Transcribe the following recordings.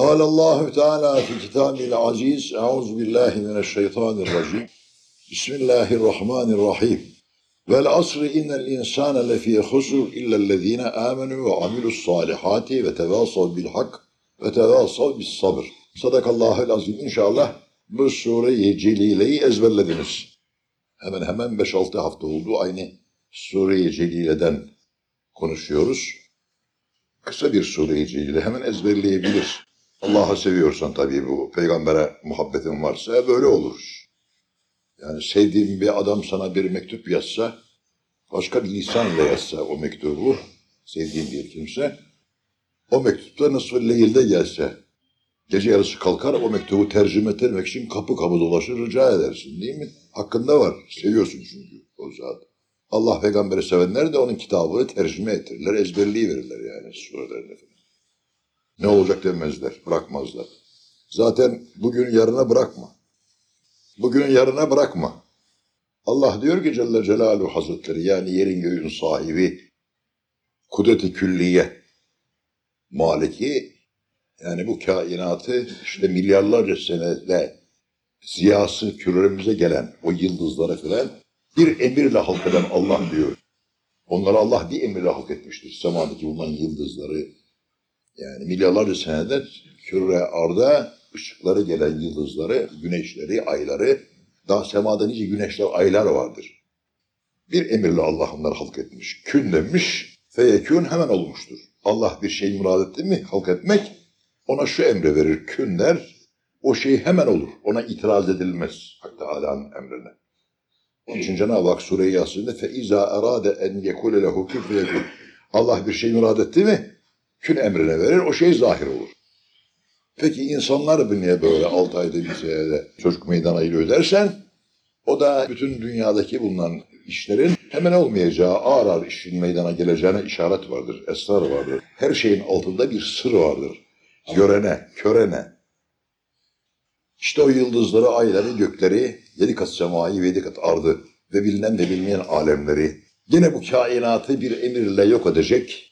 قال الله تعالى في كتابه العزيز أعوذ بالله من الشيطان الرجيم بسم الله الرحمن الرحيم والعصر إن الإنسان لفي خسر إلا الذين آمنوا وعملوا الصالحات وتواصوا بالحق وتواصوا بالصبر صدق الله العظيم İnşallah bu sureyi Celile'yi ezberlediniz. Hemen hemen 5-6 hafta oldu aynı Sure-i Celile'den konuşuyoruz. Kısa bir Sure-i Celile hemen ezberleyebilir. Allah'ı seviyorsan tabii bu, peygambere muhabbetin varsa böyle olur. Yani sevdiğin bir adam sana bir mektup yazsa, başka bir lisanla yazsa o mektubu, sevdiğin bir kimse, o mektupta nasıl leylde gelse, gece yarısı kalkar o mektubu tercüme etmek için kapı kapı dolaşır rica edersin değil mi? Hakkında var, seviyorsun çünkü o zat. Allah peygamberi sevenler de onun kitabını tercüme ettirirler, ezberliği verirler yani surelerini. Ne olacak demezler, bırakmazlar. Zaten bugün yarına bırakma. Bugün yarına bırakma. Allah diyor ki Celle Celaluhu Hazretleri yani yerin göğün sahibi kudreti külliye maliki yani bu kainatı işte milyarlarca senede ziyası küremize gelen o yıldızlara filan bir emirle halk eden Allah diyor. Onları Allah bir emirle halk etmiştir. Semadaki bulunan yıldızları yani milyarlarca senedir kürre arda ışıkları gelen yıldızları, güneşleri, ayları, daha semada nice güneşler, aylar vardır. Bir emirle Allah onları halk etmiş. Kün demiş, feyekün hemen olmuştur. Allah bir şey murad etti mi halk etmek, ona şu emre verir, kün der, o şey hemen olur. Ona itiraz edilmez Hak Teala'nın emrine. Onun için Cenab-ı Hak Sure-i Yasin'de fe iza erade en yekule lehu küfeyekün. Allah bir şey murad etti mi kün emrine verir, o şey zahir olur. Peki insanlar niye böyle 6 ayda bir senede çocuk meydana ayırıyor dersen, o da bütün dünyadaki bulunan işlerin hemen olmayacağı, ağır ağır işin meydana geleceğine işaret vardır, esrar vardır. Her şeyin altında bir sır vardır. Görene, körene. İşte o yıldızları, ayları, gökleri, yedi kat semayı ve yedi kat ardı ve bilinen ve bilmeyen alemleri, yine bu kainatı bir emirle yok edecek,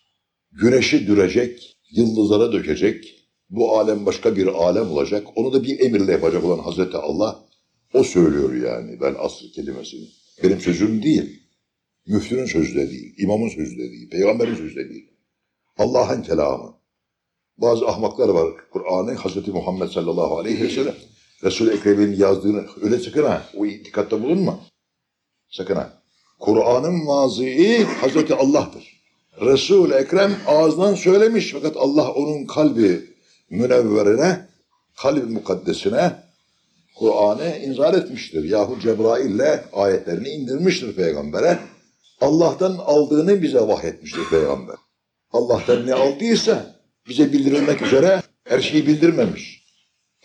güneşi dürecek, yıldızlara dökecek, bu alem başka bir alem olacak. Onu da bir emirle yapacak olan Hazreti Allah o söylüyor yani ben asıl kelimesini. Benim sözüm değil. Müftünün sözü de değil. imamın sözü de değil. Peygamberin sözü de değil. Allah'ın kelamı. Bazı ahmaklar var. Kur'an'ı Hazreti Muhammed sallallahu aleyhi ve sellem Resul-i Ekrem'in yazdığını öyle sakın ha. O itikatta bulunma. Sakın ha. Kur'an'ın vaazı Hazreti Allah'tır. Resul-i Ekrem ağzından söylemiş fakat Allah onun kalbi münevverine, kalb mukaddesine Kur'an'ı inzar etmiştir. Yahu Cebrail'le ayetlerini indirmiştir peygambere. Allah'tan aldığını bize vahyetmiştir peygamber. Allah'tan ne aldıysa bize bildirilmek üzere her şeyi bildirmemiş.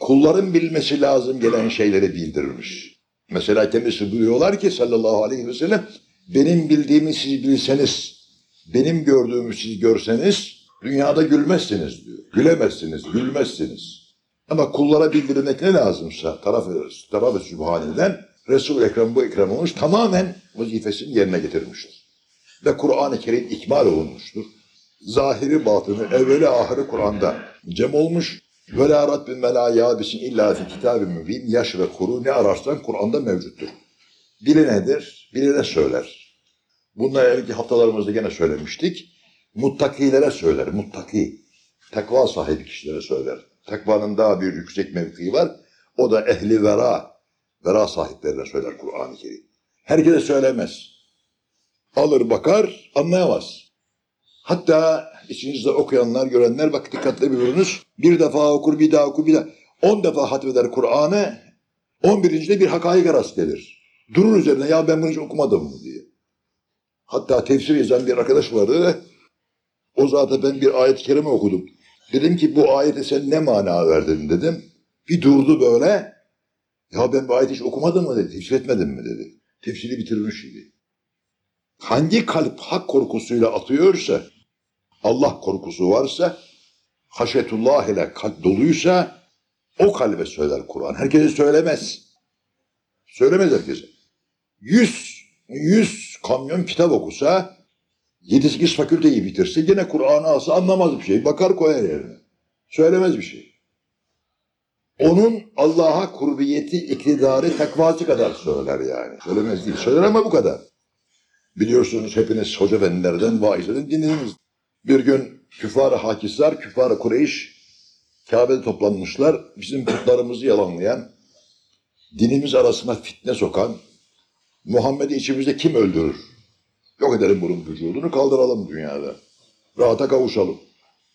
Kulların bilmesi lazım gelen şeyleri bildirmiş. Mesela kendisi buyuruyorlar ki sallallahu aleyhi ve sellem benim bildiğimi siz bilseniz, benim gördüğümü siz görseniz dünyada gülmezsiniz diyor. Gülemezsiniz, gülmezsiniz. Ama kullara bildirmek ne lazımsa tarafı, tarafı Sübhani'den Resul-i Ekrem bu ekrem olmuş tamamen vazifesini yerine getirmiştir. Ve Kur'an-ı Kerim ikmal olunmuştur. Zahiri batını evveli ahırı Kur'an'da cem olmuş. Ve la rabbin ve la yabisin illa fi kitabin mübin yaş ve kuru ne ararsan Kur'an'da mevcuttur. Bilinedir, biline söyler. Bunlar evvelki haftalarımızda gene söylemiştik. Muttakilere söyler, muttaki. Takva sahibi kişilere söyler. Takvanın daha bir yüksek mevkii var. O da ehli vera, vera sahiplerine söyler Kur'an-ı Kerim. Herkese söylemez. Alır bakar, anlayamaz. Hatta içinizde okuyanlar, görenler bak dikkatli buyurunuz. Bir defa okur, bir daha okur, bir daha. On defa hatmeder Kur'an'ı. On birincide bir hakaik rast gelir. Durur üzerine ya ben bunu hiç okumadım. Hatta tefsir yazan bir arkadaş vardı. O zaten ben bir ayet-i kerime okudum. Dedim ki bu ayete sen ne mana verdin dedim. Bir durdu böyle. Ya ben bu ayeti hiç okumadım mı dedi. Tefsir etmedim mi dedi. Tefsiri bitirmiş idi. Hangi kalp hak korkusuyla atıyorsa, Allah korkusu varsa, haşetullah ile kalp doluysa, o kalbe söyler Kur'an. Herkese söylemez. Söylemez herkese. Yüz, yüz kamyon kitap okusa, 7-8 fakülteyi bitirse yine Kur'an'ı alsa anlamaz bir şey. Bakar koyar yerine. Söylemez bir şey. Onun Allah'a kurbiyeti, iktidarı, takvası kadar söyler yani. Söylemez değil. Söyler ama bu kadar. Biliyorsunuz hepiniz hoca efendilerden, vaizlerden dinlediniz. Bir gün küfar-ı hakisler, küfar-ı Kureyş Kabe'de toplanmışlar. Bizim putlarımızı yalanlayan, dinimiz arasına fitne sokan, Muhammed'i içimizde kim öldürür? Yok edelim bunun vücudunu, kaldıralım dünyada. Rahata kavuşalım.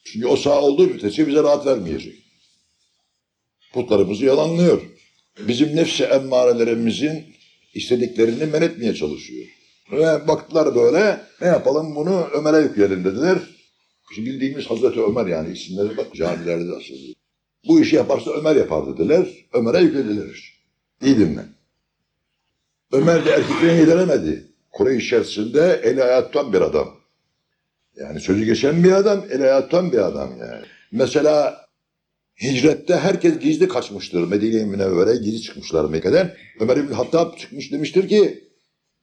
Çünkü o sağ olduğu müddetçe bize rahat vermeyecek. Putlarımızı yalanlıyor. Bizim nefsi emmarelerimizin istediklerini men etmeye çalışıyor. Ve baktılar böyle, ne yapalım bunu Ömer'e yükleyelim dediler. Şimdi bildiğimiz Hazreti Ömer yani isimleri bak camilerde de asıldı. Bu işi yaparsa Ömer yapar dediler. Ömer'e yüklediler. İyi dinle. Ömer de erkekliğini yediremedi. Kureyş içerisinde eli ayağı tutan bir adam. Yani sözü geçen bir adam, eli ayağı tutan bir adam yani. Mesela hicrette herkes gizli kaçmıştır. Medine-i Münevvere gizli çıkmışlar Mekke'den. Ömer İbni Hattab çıkmış demiştir ki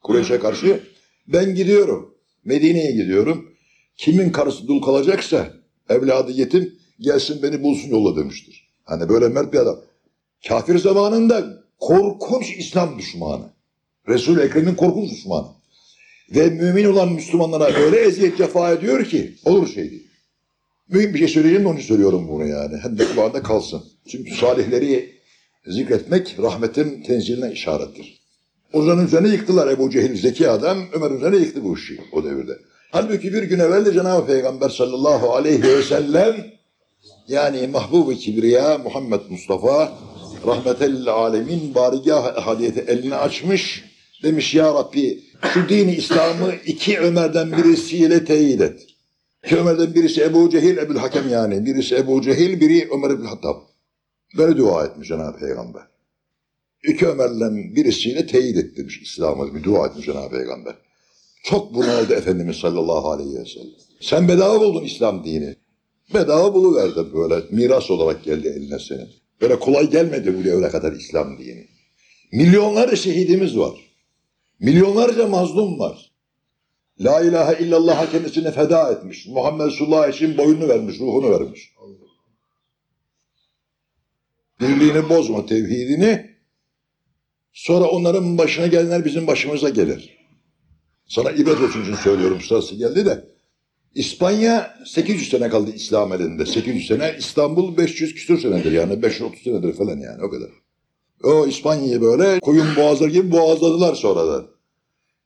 Kureyş'e karşı ben gidiyorum. Medine'ye gidiyorum. Kimin karısı dul kalacaksa evladı yetim gelsin beni bulsun yolla demiştir. Hani böyle mert bir adam. Kafir zamanında korkunç İslam düşmanı. Resul-i Ekrem'in korkunç düşmanı. Ve mümin olan Müslümanlara öyle eziyet cefa ediyor ki olur şey değil. Mühim bir şey söyleyeyim de için söylüyorum bunu yani. Hem de kulağında kalsın. Çünkü salihleri zikretmek rahmetin tenziline işarettir. Onların üzerine yıktılar Ebu Cehil zeki adam. Ömer üzerine yıktı bu işi o devirde. Halbuki bir gün evvel de Cenab-ı Peygamber sallallahu aleyhi ve sellem yani mahbub-i kibriya Muhammed Mustafa rahmetellil alemin barigah hadiyeti elini açmış. Demiş ya Rabbi şu dini İslam'ı iki Ömer'den birisiyle teyit et. İki Ömer'den birisi Ebu Cehil, Ebu'l Hakem yani. Birisi Ebu Cehil, biri Ömer İbn Hattab. Böyle dua etmiş Cenab-ı Peygamber. İki Ömer'den birisiyle teyit et demiş İslam'ı. Bir dua etmiş Cenab-ı Peygamber. Çok bunaldı Efendimiz sallallahu aleyhi ve sellem. Sen bedava buldun İslam dini. Bedava buluverdi böyle. Miras olarak geldi eline senin. Böyle kolay gelmedi bu devre kadar İslam dini. Milyonlarca şehidimiz var. Milyonlarca mazlum var. La ilahe illallah'a kendisini feda etmiş. Muhammed Resulullah için boynunu vermiş, ruhunu vermiş. Birliğini bozma, tevhidini. Sonra onların başına gelenler bizim başımıza gelir. Sana ibret olsun için söylüyorum sırası geldi de. İspanya 800 sene kaldı İslam elinde. 800 sene. İstanbul 500 küsur senedir yani. 530 senedir falan yani o kadar. O İspanya'yı böyle koyun boğazlar gibi boğazladılar sonradan.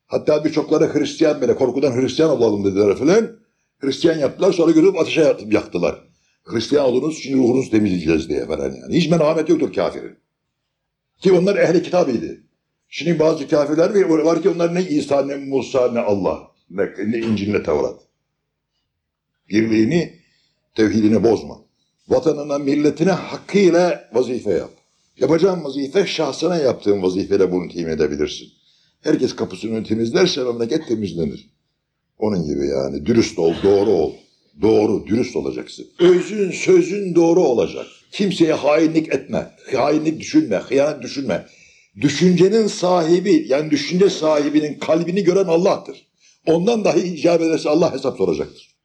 Hatta birçokları Hristiyan bile korkudan Hristiyan olalım dediler falan. Hristiyan yaptılar sonra görüp ateşe yaktılar. Hristiyan olunuz şimdi ruhunuzu temizleyeceğiz diye falan yani. Hiç merhamet yoktur kafirin. Ki onlar ehli kitabıydı. Şimdi bazı kafirler var ki onlar ne İsa ne Musa ne Allah ne, ne İncil ne Tevrat. Birliğini, tevhidini bozma. Vatanına, milletine hakkıyla vazife yap. Yapacağın vazife şahsına yaptığın vazifeyle bunu temin edebilirsin. Herkes kapısını temizlerse memleket temizlenir. Onun gibi yani dürüst ol, doğru ol. Doğru, dürüst olacaksın. Özün, sözün doğru olacak. Kimseye hainlik etme. Hainlik düşünme, hıyanet düşünme. Düşüncenin sahibi, yani düşünce sahibinin kalbini gören Allah'tır. Ondan dahi icap ederse Allah hesap soracaktır.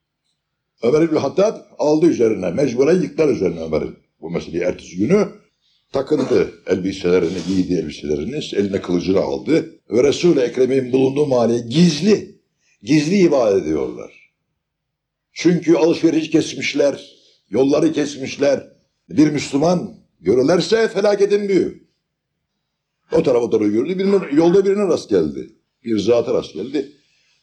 Ömer İbni Hattab aldı üzerine, mecburen yıktılar üzerine Ömer'in. Bu meseleyi ertesi günü takındı elbiselerini, giydi elbiselerini, eline kılıcını aldı. Ve Resul-i Ekrem'in bulunduğu mahalleye gizli, gizli ibadet ediyorlar. Çünkü alışveriş kesmişler, yolları kesmişler. Bir Müslüman görürlerse felaketin büyüğü. O tarafa doğru yürüdü, birine, yolda birine rast geldi. Bir zata rast geldi.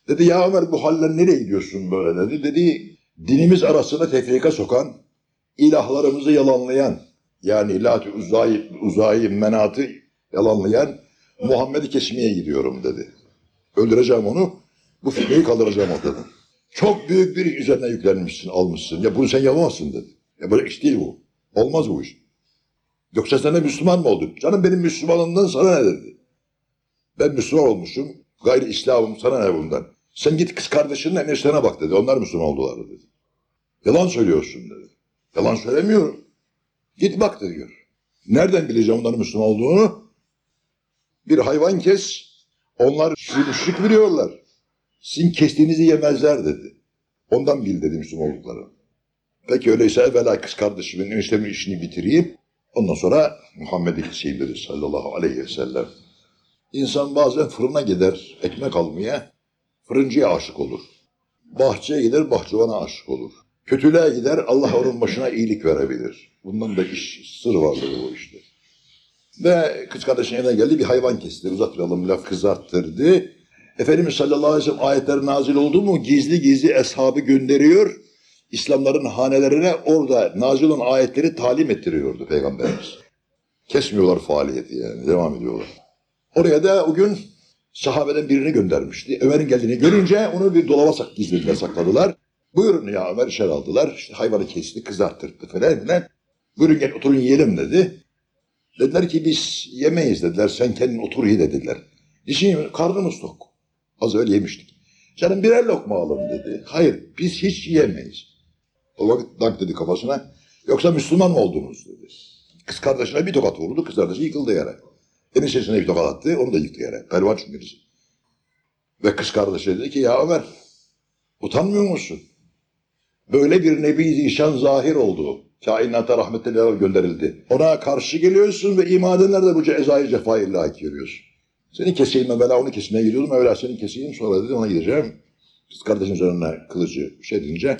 Dedi ya Ömer bu haller nereye gidiyorsun böyle dedi. Dedi dinimiz arasına tefrika sokan, ilahlarımızı yalanlayan, yani Lat-ı Uzay, Uzay Menat'ı yalanlayan Muhammed'i kesmeye gidiyorum dedi. Öldüreceğim onu, bu fitneyi kaldıracağım o dedi. Çok büyük bir üzerine yüklenmişsin, almışsın. Ya bunu sen yapamazsın dedi. Ya böyle iş değil bu. Olmaz bu iş. Yoksa sen de Müslüman mı oldun? Canım benim Müslümanlığımdan sana ne dedi? Ben Müslüman olmuşum. Gayri İslam'ım sana ne bundan? Sen git kız kardeşinin eniştene bak dedi. Onlar Müslüman oldular dedi. Yalan söylüyorsun dedi. Yalan söylemiyorum. Git bak diyor. Nereden bileceğim onların Müslüman olduğunu? Bir hayvan kes. Onlar müşrik biliyorlar. Sizin kestiğinizi yemezler dedi. Ondan bil dedi Müslüman olduklarını. Peki öyleyse evvela kız kardeşimin eniştemin işini bitireyim. Ondan sonra Muhammed İkisi'yim dedi sallallahu aleyhi ve sellem. İnsan bazen fırına gider ekmek almaya, fırıncıya aşık olur. Bahçeye gider, bahçıvana aşık olur. Kötülüğe gider, Allah onun başına iyilik verebilir. Bundan da iş, sır vardır bu işte. Ve kız kardeşinin evine geldi, bir hayvan kesti. Uzatmayalım, laf kızarttırdı. Efendimiz sallallahu aleyhi ve sellem ayetler nazil oldu mu gizli gizli eshabı gönderiyor. İslamların hanelerine orada nazil olan ayetleri talim ettiriyordu Peygamberimiz. Kesmiyorlar faaliyeti yani, devam ediyorlar. Oraya da o gün sahabeden birini göndermişti. Ömer'in geldiğini görünce onu bir dolaba sak gizlediler, sakladılar. Buyurun ya Ömer içeri aldılar. İşte hayvanı kesti, kızarttırdı falan filan. Buyurun gel oturun yiyelim dedi. Dediler ki biz yemeyiz dediler. Sen kendin otur ye dediler. Niçin? Karnımız tok. Az öyle yemiştik. Canım birer lokma alın dedi. Hayır biz hiç yiyemeyiz. O vakit dank dedi kafasına. Yoksa Müslüman mı oldunuz dedi. Kız kardeşine bir tokat vurdu. Kız kardeşi yıkıldı yere. Eniştesine bir tokat attı. Onu da yıktı yere. Pervan çünkü birisi. Ve kız kardeşi dedi ki ya Ömer utanmıyor musun? Böyle bir nebi zişan zahir oldu. Kainata rahmetle gönderildi. Ona karşı geliyorsun ve iman edenler de bu cezayı cefayı layık görüyorsun. Seni keseyim ben bela onu kesmeye gidiyordum. Evvela seni keseyim sonra dedi ona gideceğim. Kız kardeşin üzerine kılıcı şey edince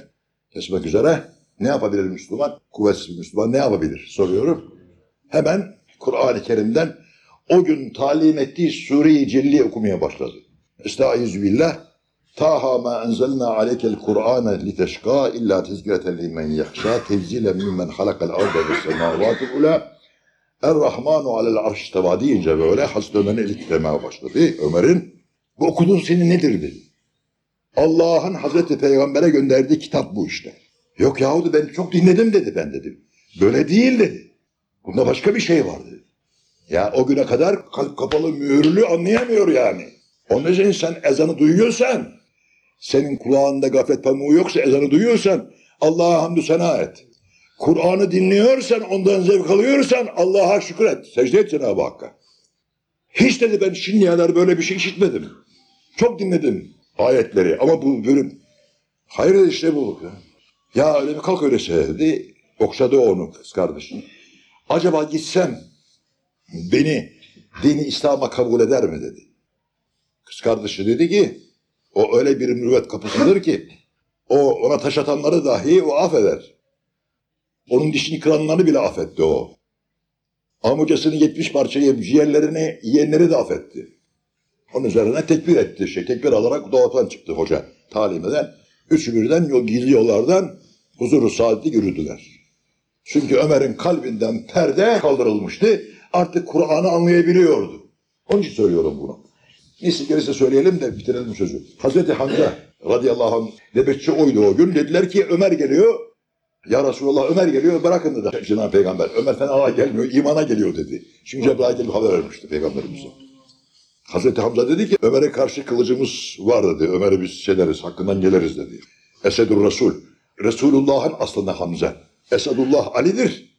kesmek üzere. Ne yapabilir Müslüman? Kuvvetsiz bir Müslüman ne yapabilir? Soruyorum. Hemen Kur'an-ı Kerim'den o gün talim ettiği Sure-i Celli okumaya başladı. Estaizu billah. Taha ma enzelna aleykel Kur'ane liteşka illa tezkireten limen yahşa tevzilen mimmen halakal arda ve semavatul ula Er-Rahmanu alel arş teva deyince böyle Hazreti Ömer'in eli titremeye başladı. Ömer'in bu okuduğun senin nedir dedi. Allah'ın Hazreti Peygamber'e gönderdiği kitap bu işte. Yok yahu ben çok dinledim dedi ben dedim. Böyle değil dedi. Bunda başka bir şey var dedi. Ya o güne kadar kalp kapalı mühürlü anlayamıyor yani. Onun için sen ezanı duyuyorsan, senin kulağında gaflet pamuğu yoksa ezanı duyuyorsan Allah'a hamdü sena et. Kur'an'ı dinliyorsan, ondan zevk alıyorsan Allah'a şükret. Secde et Cenab-ı Hakk'a. Hiç dedi ben şimdiye kadar böyle bir şey işitmedim. Çok dinledim ayetleri ama bu bölüm. Hayır dedi işte bu. Ya, öyle bir kalk öyle söyledi. Okşadı onu kız kardeşim. Acaba gitsem beni dini İslam'a kabul eder mi dedi. Kız kardeşi dedi ki o öyle bir mürüvvet kapısıdır ki o ona taş atanları dahi o affeder. Onun dişini kıranları bile affetti o. Amucasını 70 parçayı ciğerlerini yiyenleri de affetti. Onun üzerine tekbir etti. Şey, tekbir alarak doğadan çıktı hoca talim eden. Üçü birden yol, gizli yollardan huzuru saadeti yürüdüler. Çünkü Ömer'in kalbinden perde kaldırılmıştı. Artık Kur'an'ı anlayabiliyordu. Onun için söylüyorum bunu. Neyse gerisi söyleyelim de bitirelim sözü. Hazreti Hamza radıyallahu anh nöbetçi oydu o gün. Dediler ki Ömer geliyor. Ya Resulallah Ömer geliyor bırakın dedi Cenab-ı Peygamber. Ömer fena gelmiyor imana geliyor dedi. Çünkü Cebrail gelip haber vermişti Peygamberimize. Hazreti Hamza dedi ki Ömer'e karşı kılıcımız var dedi. Ömer'i biz şeyleriz hakkından geliriz dedi. Esedur Resul. Resulullah'ın aslanı Hamza. Esedullah Ali'dir.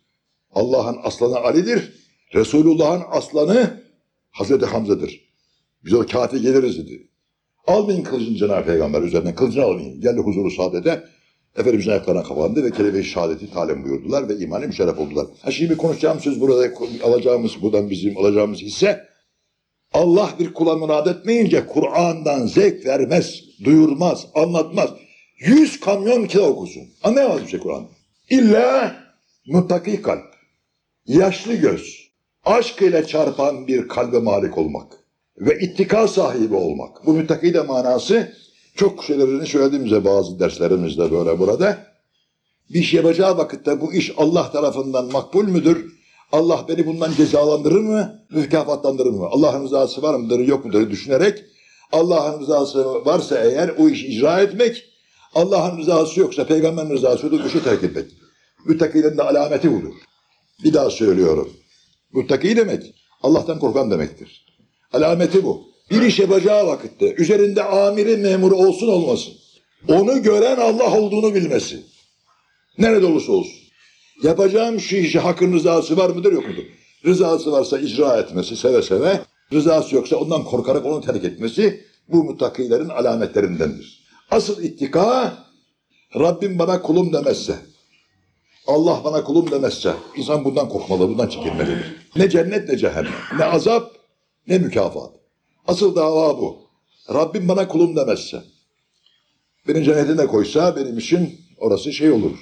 Allah'ın aslanı Ali'dir. Resulullah'ın aslanı Hazreti Hamza'dır. Biz o kâte geliriz dedi. Almayın kılıcını Cenab-ı Peygamber üzerinden. Kılıcını almayın. Geldi huzuru saadete. Efendimizin ayaklarına kapandı ve kelime-i şehadeti talim buyurdular ve imani müşerref oldular. Ha şimdi konuşacağım söz burada alacağımız, buradan bizim alacağımız hisse Allah bir kula murad etmeyince Kur'an'dan zevk vermez, duyurmaz, anlatmaz. Yüz kamyon kitap okusun. Anlayamaz bir şey Kur'an. İlla muttaki kalp, yaşlı göz, aşk ile çarpan bir kalbe malik olmak ve ittika sahibi olmak. Bu müttaki de manası çok şeylerini söylediğimizde bazı derslerimizde böyle burada. Bir şey yapacağı vakitte bu iş Allah tarafından makbul müdür? Allah beni bundan cezalandırır mı? Mükafatlandırır mı? Allah'ın rızası var mıdır yok mudur düşünerek Allah'ın rızası varsa eğer o işi icra etmek, Allah'ın rızası yoksa peygamberin rızası yoksa işi terk etmek. Müttakilerin de alameti budur. Bir daha söylüyorum. Müttaki demek Allah'tan korkan demektir. Alameti bu. Bir iş yapacağı vakitte üzerinde amiri memuru olsun olmasın. Onu gören Allah olduğunu bilmesi. Nerede olursa olsun. Yapacağım şu işi hakkın rızası var mıdır yok mudur? Rızası varsa icra etmesi seve seve. Rızası yoksa ondan korkarak onu terk etmesi bu muttakilerin alametlerindendir. Asıl ittika Rabbim bana kulum demezse, Allah bana kulum demezse insan bundan korkmalı, bundan çekinmelidir. Ne cennet ne cehennem, ne azap ne mükafat. Asıl dava bu. Rabbim bana kulum demezse, beni cennetine koysa benim için orası şey olur.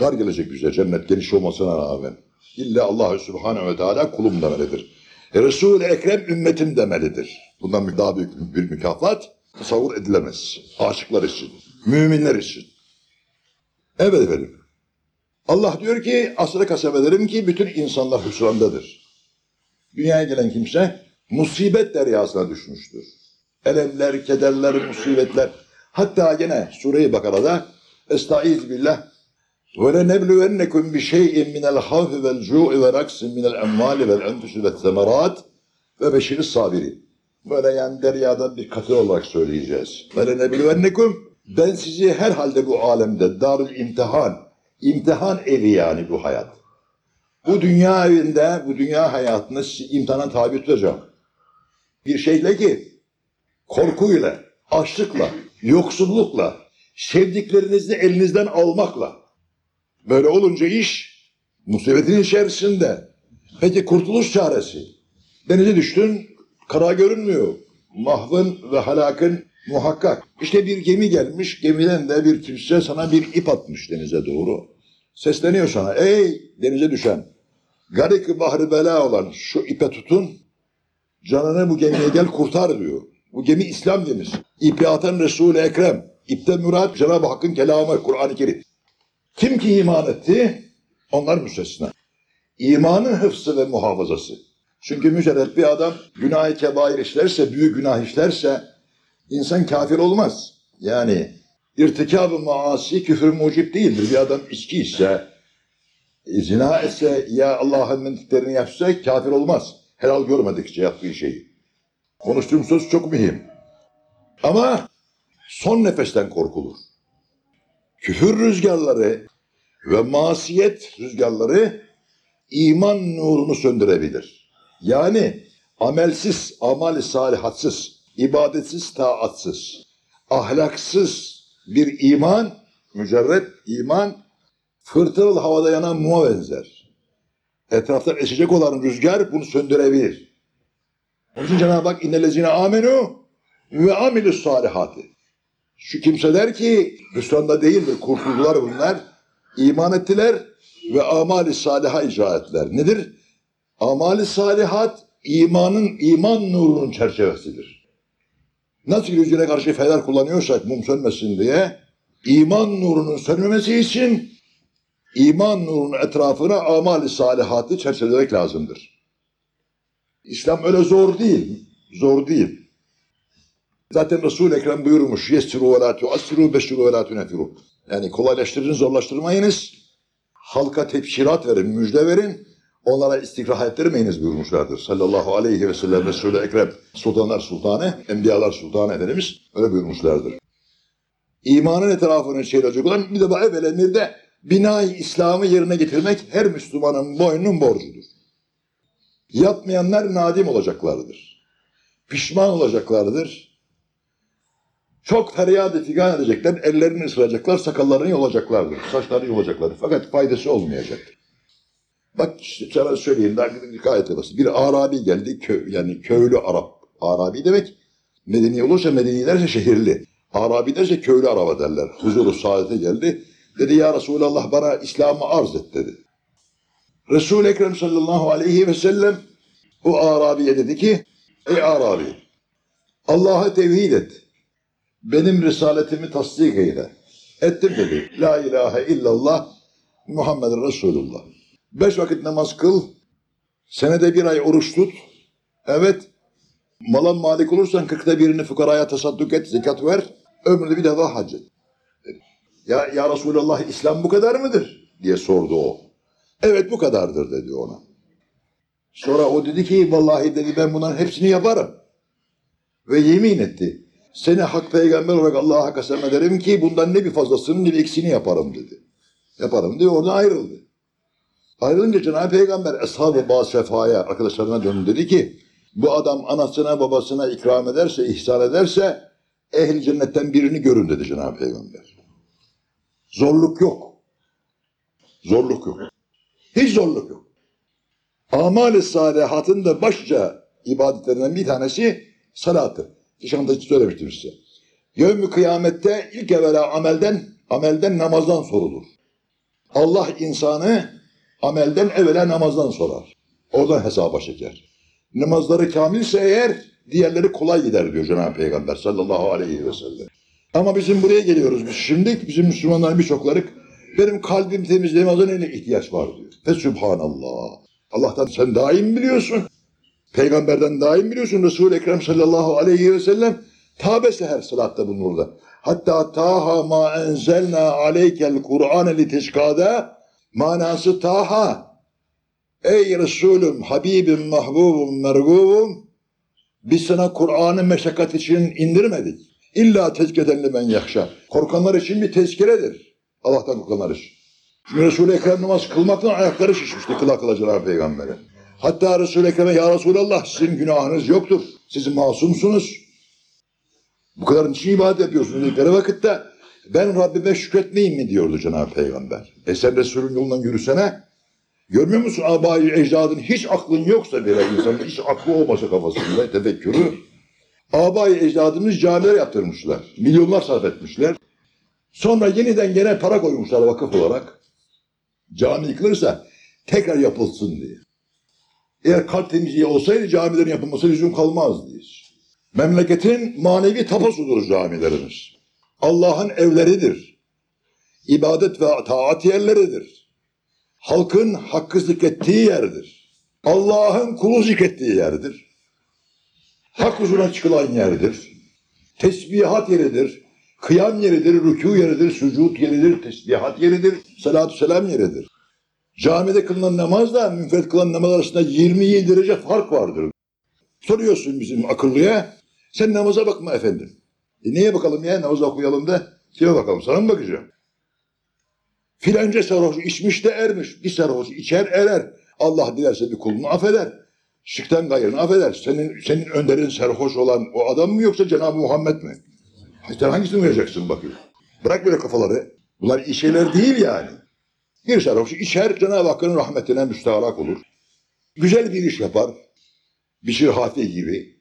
Dar gelecek bize cennet geniş olmasına rağmen. İlla Allahü Subhanehu ve Teala kulum demelidir. E, Resul-i Ekrem ümmetim demelidir. Bundan daha büyük bir mükafat tasavvur edilemez. Aşıklar için, müminler için. Evet efendim. Allah diyor ki asrı kasem ederim ki bütün insanlar hüsrandadır. Dünyaya gelen kimse musibet deryasına düşmüştür. Elemler, kederler, musibetler. Hatta gene Sure-i Bakara'da Estaiz billah ve lenebluvennekum bi şey'in minel havfi vel cu'i ve raksin minel emvali vel enfusi ve semerat ve beşiri sabirin. Böyle yani deryadan bir katı olarak söyleyeceğiz. Ve lenebluvennekum ben sizi herhalde bu alemde darül imtihan, imtihan evi yani bu hayat. Bu dünya evinde, bu dünya hayatını imtihana tabi tutacağım. Bir şeyle ki korkuyla, açlıkla, yoksullukla, sevdiklerinizi elinizden almakla. Böyle olunca iş musibetin içerisinde. Peki kurtuluş çaresi. Denize düştün, kara görünmüyor. Mahvın ve halakın muhakkak. İşte bir gemi gelmiş, gemiden de bir kimse sana bir ip atmış denize doğru. Sesleniyor sana, ey denize düşen, garik bahri bela olan şu ipe tutun, canını bu gemiye gel kurtar diyor. Bu gemi İslam gemisi. İpi atan Resul-i Ekrem. İpte murat Cenab-ı Hakk'ın kelamı, Kur'an-ı Kerim. Kim ki iman etti, onlar müstesna. İmanın hıfzı ve muhafazası. Çünkü mücerret bir adam günah-ı kebair işlerse, büyük günah işlerse insan kafir olmaz. Yani irtikab-ı maasi küfür mucip değildir. Bir adam içki içse, zina etse ya Allah'ın mentiklerini yapsa kafir olmaz. Helal görmedikçe yaptığı şeyi. Konuştuğum söz çok mühim. Ama son nefesten korkulur. Küfür rüzgarları ve masiyet rüzgarları iman nurunu söndürebilir. Yani amelsiz, amali salihatsız, ibadetsiz, taatsız, ahlaksız bir iman, mücerret iman, fırtınalı havada yanan muma benzer. Etraftan esecek olan rüzgar bunu söndürebilir. Onun için Cenab-ı Hak innellezine amenu ve amilus salihati. Şu kimseler ki hüsranda değildir, kurtuldular bunlar. iman ettiler ve amali saliha icra ettiler. Nedir? Amali salihat imanın, iman nurunun çerçevesidir. Nasıl yüzüne karşı fener kullanıyorsak mum sönmesin diye iman nurunun sönmemesi için iman nurunun etrafına amali salihatı çerçevelemek lazımdır. İslam öyle zor değil. Zor değil. Zaten Resul-i Ekrem buyurmuş. Yessiru ve la tuassiru, beşiru ve la tunefiru. Yani kolaylaştırın, zorlaştırmayınız. Halka tebşirat verin, müjde verin. Onlara istikrah ettirmeyiniz buyurmuşlardır. Sallallahu aleyhi ve sellem Resul-i Ekrem Sultanlar Sultanı, Enbiyalar Sultanı Efendimiz öyle buyurmuşlardır. İmanın etrafını çevirecek olan bir de evvel emirde binayı İslam'ı yerine getirmek her Müslümanın boynunun borcudur. Yapmayanlar nadim olacaklardır. Pişman olacaklardır. Çok feryat figan edecekler, ellerini ısıracaklar, sakallarını yolacaklardır, saçlarını yolacaklardır. Fakat faydası olmayacaktır. Bak işte sana söyleyeyim daha gayet basit. Bir Arabi geldi, kö, yani köylü Arap. Arabi demek medeni olursa medeni derse şehirli. Arabi derse köylü araba derler. Huzuru saadete geldi. Dedi ya Resulallah bana İslam'ı arz et dedi. Resul-i Ekrem sallallahu aleyhi ve sellem o Arabi'ye dedi ki ey Arabi Allah'a tevhid et. Benim risaletimi tasdik eyle. Ettim dedi. La ilahe illallah Muhammed Resulullah. Beş vakit namaz kıl. Senede bir ay oruç tut. Evet. Malan malik olursan kırkta birini fukaraya tasadduk et, zekat ver. Ömründe bir defa hac et. Ya, ya Resulallah İslam bu kadar mıdır? diye sordu o. Evet bu kadardır dedi ona. Sonra o dedi ki vallahi dedi ben bunların hepsini yaparım. Ve yemin etti. Seni hak peygamber olarak Allah'a kasem ederim ki bundan ne bir fazlasını ne bir eksiğini yaparım dedi. Yaparım diye oradan ayrıldı. Ayrılınca Cenab-ı Peygamber Eshab-ı Bağ Sefa'ya arkadaşlarına döndü dedi ki bu adam anasına babasına ikram ederse, ihsan ederse ehli cennetten birini görün dedi Cenab-ı Peygamber. Zorluk yok. Zorluk yok. Hiç zorluk yok. Amal-i salihatın da başça ibadetlerinden bir tanesi salattır. Geçen de söylemiştim size. Yevmi kıyamette ilk evvela amelden, amelden namazdan sorulur. Allah insanı amelden evvela namazdan sorar. Oradan hesaba çeker. Namazları kamilse eğer diğerleri kolay gider diyor Cenab-ı Peygamber sallallahu aleyhi ve sellem. Ama bizim buraya geliyoruz biz şimdi. Bizim Müslümanların birçokları benim kalbim temiz namaza ne ihtiyaç var diyor. Ve Subhanallah. Allah'tan sen daim biliyorsun. Peygamberden daim biliyorsun. Resul-i Ekrem sallallahu aleyhi ve sellem tabe seher salatta bulunurdu. Hatta taha ma enzelna aleykel Kur'an li teşkada manası taha Ey Resulüm, Habibim, Mahbubum, Mergubum biz sana Kur'an'ı meşakkat için indirmedik. İlla tezkeden ben yakşa. Korkanlar için bir tezkiredir. Allah'tan korkanlar için. Şimdi Resul-i Ekrem namaz kılmaktan ayakları şişmişti kıla kıla Peygamber'e. Hatta Resul-i Ekrem'e ya Resulallah sizin günahınız yoktur. Siz masumsunuz. Bu kadar niçin ibadet yapıyorsunuz dedikleri vakitte ben Rabbime şükretmeyeyim mi diyordu Cenab-ı Peygamber. E sen Resul'ün yolundan yürüsene. Görmüyor musun abayı ecdadın hiç aklın yoksa bile insanın hiç aklı olmasa kafasında tefekkürü. Abayı ecdadımız camiler yaptırmışlar. Milyonlar sarf etmişler. Sonra yeniden gene para koymuşlar vakıf olarak. Cami yıkılırsa tekrar yapılsın diye. Eğer kalp temizliği olsaydı camilerin yapılması lüzum kalmazdı. Memleketin manevi tapusudur camilerimiz. Allah'ın evleridir. İbadet ve taat yerleridir. Halkın hakkı zikrettiği yerdir. Allah'ın kulu zikrettiği yerdir. Hak huzuruna çıkılan yerdir. Tesbihat yeridir. Kıyam yeridir, rükû yeridir, sucud yeridir, tesbihat yeridir, salatü selam yeridir. Camide kılınan namazla münferit kılınan namaz arasında 27 derece fark vardır. Soruyorsun bizim akıllıya, sen namaza bakma efendim. E neye bakalım ya, namaza okuyalım da, kime bakalım, sana mı bakacağım? Filanca sarhoş içmiş de ermiş, bir sarhoş içer erer. Allah dilerse bir kulunu affeder. Şıktan gayrını affeder. Senin, senin önderin sarhoş olan o adam mı yoksa Cenab-ı Muhammed mi? Sen hangisini uyacaksın bakayım? Bırak böyle kafaları. Bunlar iyi şeyler değil yani. Bir sarhoş içer Cenab-ı Hakk'ın rahmetine müstaharak olur. Güzel bir iş yapar. Bişir Hafi gibi.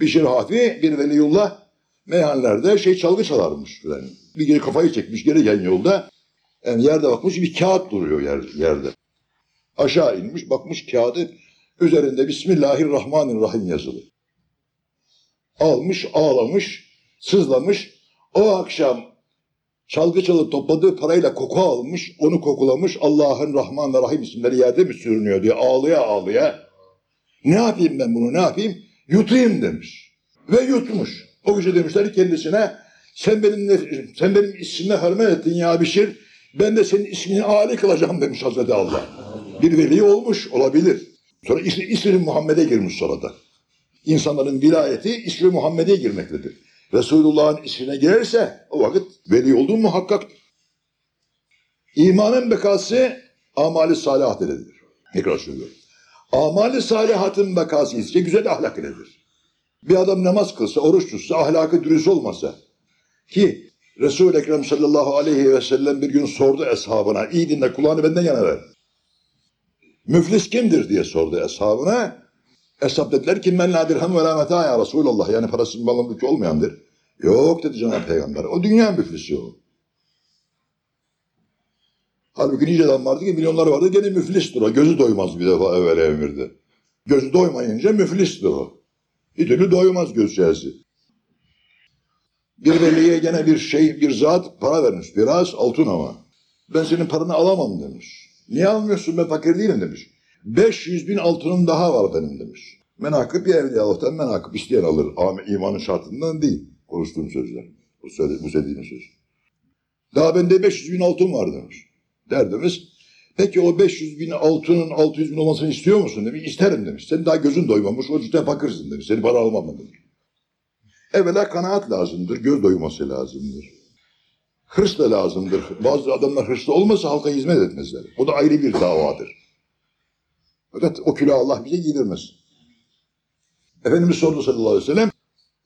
Bişir Hafi bir veliyullah meyhanelerde şey çalgı çalarmış. Yani. Bir geri kafayı çekmiş gereken yolda. Yani yerde bakmış bir kağıt duruyor yer, yerde. Aşağı inmiş bakmış kağıdı üzerinde Bismillahirrahmanirrahim yazılı. Almış ağlamış sızlamış. O akşam çalgı çalıp topladığı parayla koku almış, onu kokulamış. Allah'ın Rahman ve Rahim isimleri yerde mi sürünüyor diye ağlıya ağlıya. Ne yapayım ben bunu ne yapayım? Yutayım demiş. Ve yutmuş. O gece demişler kendisine sen benim, sen benim ismime hürmet ettin ya Bişir. Ben de senin ismini âli kılacağım demiş Hazreti Allah. Bir veli olmuş olabilir. Sonra ismi, ismi Muhammed'e girmiş sonra da. İnsanların vilayeti ismi Muhammed'e girmektedir. Resulullah'ın ismine girerse o vakit veli olduğu muhakkak. İmanın bekası amali salihat iledir. Tekrar söylüyorum. Amali salihatın bekası ise güzel ahlak iledir. Bir adam namaz kılsa, oruç tutsa, ahlakı dürüst olmasa ki Resul-i Ekrem sallallahu aleyhi ve sellem bir gün sordu eshabına, iyi dinle kulağını benden yana ver. Müflis kimdir diye sordu eshabına. Eshab dediler ki men la dirhem ve la ya Resulallah. Yani parası malı mülkü olmayandır. Yok dedi Cenab-ı Peygamber. O dünya müflisi o. Halbuki nice adam vardı ki milyonlar vardı gene müflistir o. Gözü doymaz bir defa evvel emirdi. Gözü doymayınca müflistir o. Bir türlü doymaz gözcağızı. Bir veliye gene bir şey, bir zat para vermiş. Biraz altın ama. Ben senin paranı alamam demiş. Niye almıyorsun ben fakir değilim demiş. 500 bin altının daha var benim demiş. Menakıb bir evliya Allah'tan menakıb isteyen alır. Ama imanın şartından değil. Konuştuğum sözler. Bu, söyle, bu söylediğim söz. Daha bende 500 bin altın var demiş. Derdimiz. Peki o 500 bin altının 600 bin olmasını istiyor musun demiş. İsterim demiş. Sen daha gözün doymamış. O yüzden fakirsin demiş. Seni para almam demiş. Evvela kanaat lazımdır. Göz doyması lazımdır. Hırs da lazımdır. Bazı adamlar hırslı olmasa halka hizmet etmezler. O da ayrı bir davadır. Fakat o kilo Allah bize giydirmez. Efendimiz sordu sallallahu aleyhi ve sellem.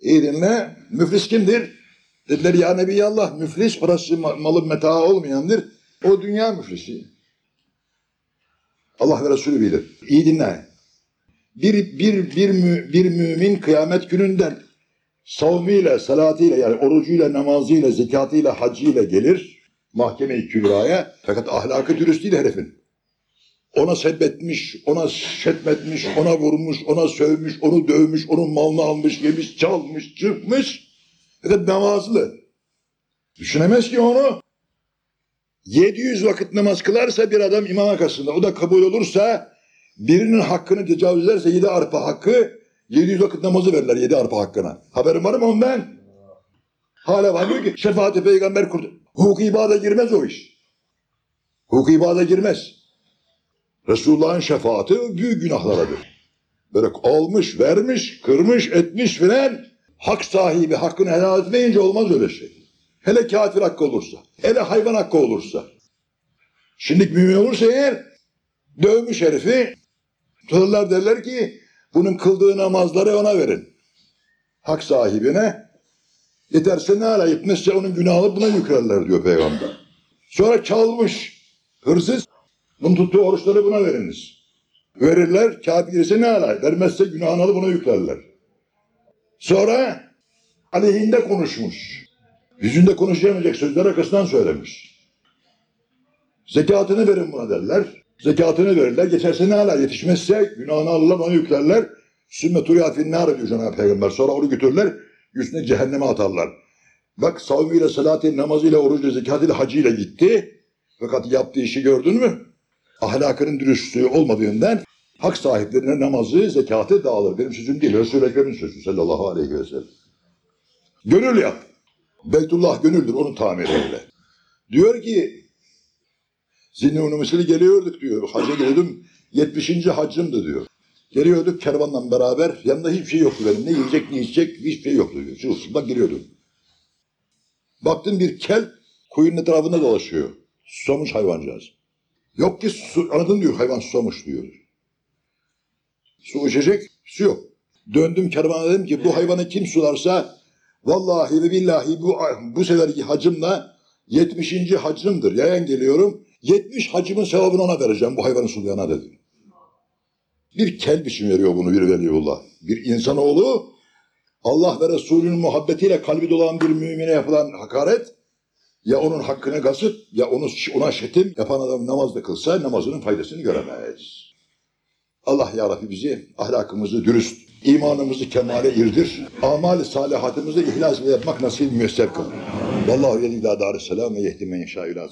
İyi dinle. Müflis kimdir? Dediler ya Nebiyallah müflis parası malı meta olmayandır. O dünya müflisi. Allah ve Resulü bilir. İyi dinle. Bir, bir, bir, mü, bir mümin kıyamet gününden savmiyle, salatıyla yani orucuyla, namazıyla, zekatıyla, hacıyla gelir mahkeme-i kübraya. Fakat ahlakı dürüst değil herifin. Ona sebetmiş, ona şetmetmiş, ona vurmuş, ona sövmüş, onu dövmüş, onun malını almış, yemiş, çalmış, çıkmış. Fakat namazlı. Düşünemez ki onu. 700 vakit namaz kılarsa bir adam imam arkasında, o da kabul olursa birinin hakkını tecavüz ederse 7 arpa hakkı 700 vakit namazı verirler 7 arpa hakkına. Haberin var mı ondan? Hala var diyor ki şefaati peygamber kurdu. Hukuki ibada girmez o iş. Hukuki ibada girmez. Resulullah'ın şefaati büyük günahlaradır. Böyle almış, vermiş, kırmış, etmiş filan hak sahibi hakkını helal etmeyince olmaz öyle şey. Hele kafir hakkı olursa, hele hayvan hakkı olursa. Şimdi mümin olursa eğer dövmüş herifi tutarlar derler ki bunun kıldığı namazları ona verin. Hak sahibine yeterse ne ala yetmezse onun günahını buna yüklerler diyor peygamber. Sonra çalmış hırsız bunun tuttuğu oruçları buna veriniz. Verirler ise ne ala vermezse günahını alıp buna yüklerler. Sonra aleyhinde konuşmuş. Yüzünde konuşamayacak sözler arkasından söylemiş. Zekatını verin buna derler. Zekatını verirler. Geçerse ne hala yetişmezse günahını alırlar ona yüklerler. Sünnet uriyat nar diyor Cenab-ı Peygamber. Sonra onu götürürler. Yüzüne cehenneme atarlar. Bak savmiyle, salatıyla, namazıyla, orucuyla, zekatıyla, hacıyla gitti. Fakat yaptığı işi gördün mü? Ahlakının dürüstlüğü olmadığından hak sahiplerine namazı, zekatı dağılır. Benim sözüm değil. Resul-i Ekrem'in sözü sallallahu aleyhi ve sellem. Gönül yap. Beytullah gönüldür onu tamir eyle. Diyor ki Zinni Mesele geliyorduk diyor. Hacca geliyordum. 70. haccımdı diyor. Geliyorduk kervanla beraber. Yanında hiçbir şey yoktu benim. Ne yiyecek ne içecek hiçbir şey yoktu diyor. Çırılsızda giriyordum. Baktım bir kel kuyunun etrafında dolaşıyor. Susamış hayvancağız. Yok ki su, anladın diyor hayvan susamış diyor. Su içecek, su yok. Döndüm kervana dedim ki bu hayvanı kim sularsa vallahi ve billahi bu, bu seferki hacımla 70. hacımdır. Yayan geliyorum. 70 hacımın sevabını ona vereceğim bu hayvanı sulayana dedim. Bir kel biçim veriyor bunu bir veliullah. Bir insanoğlu Allah ve Resulünün muhabbetiyle kalbi dolan bir mümine yapılan hakaret ya onun hakkını gasıp ya onu ona şetim yapan adam namaz da kılsa namazının faydasını göremez. Allah ya Rabbi bizi ahlakımızı dürüst, imanımızı kemale irdir. Amal-i salihatımızı ihlas ile yapmak nasip müyesser kıl. Vallahu yedi ila dar selam ve yehdi men yeşâ ilâ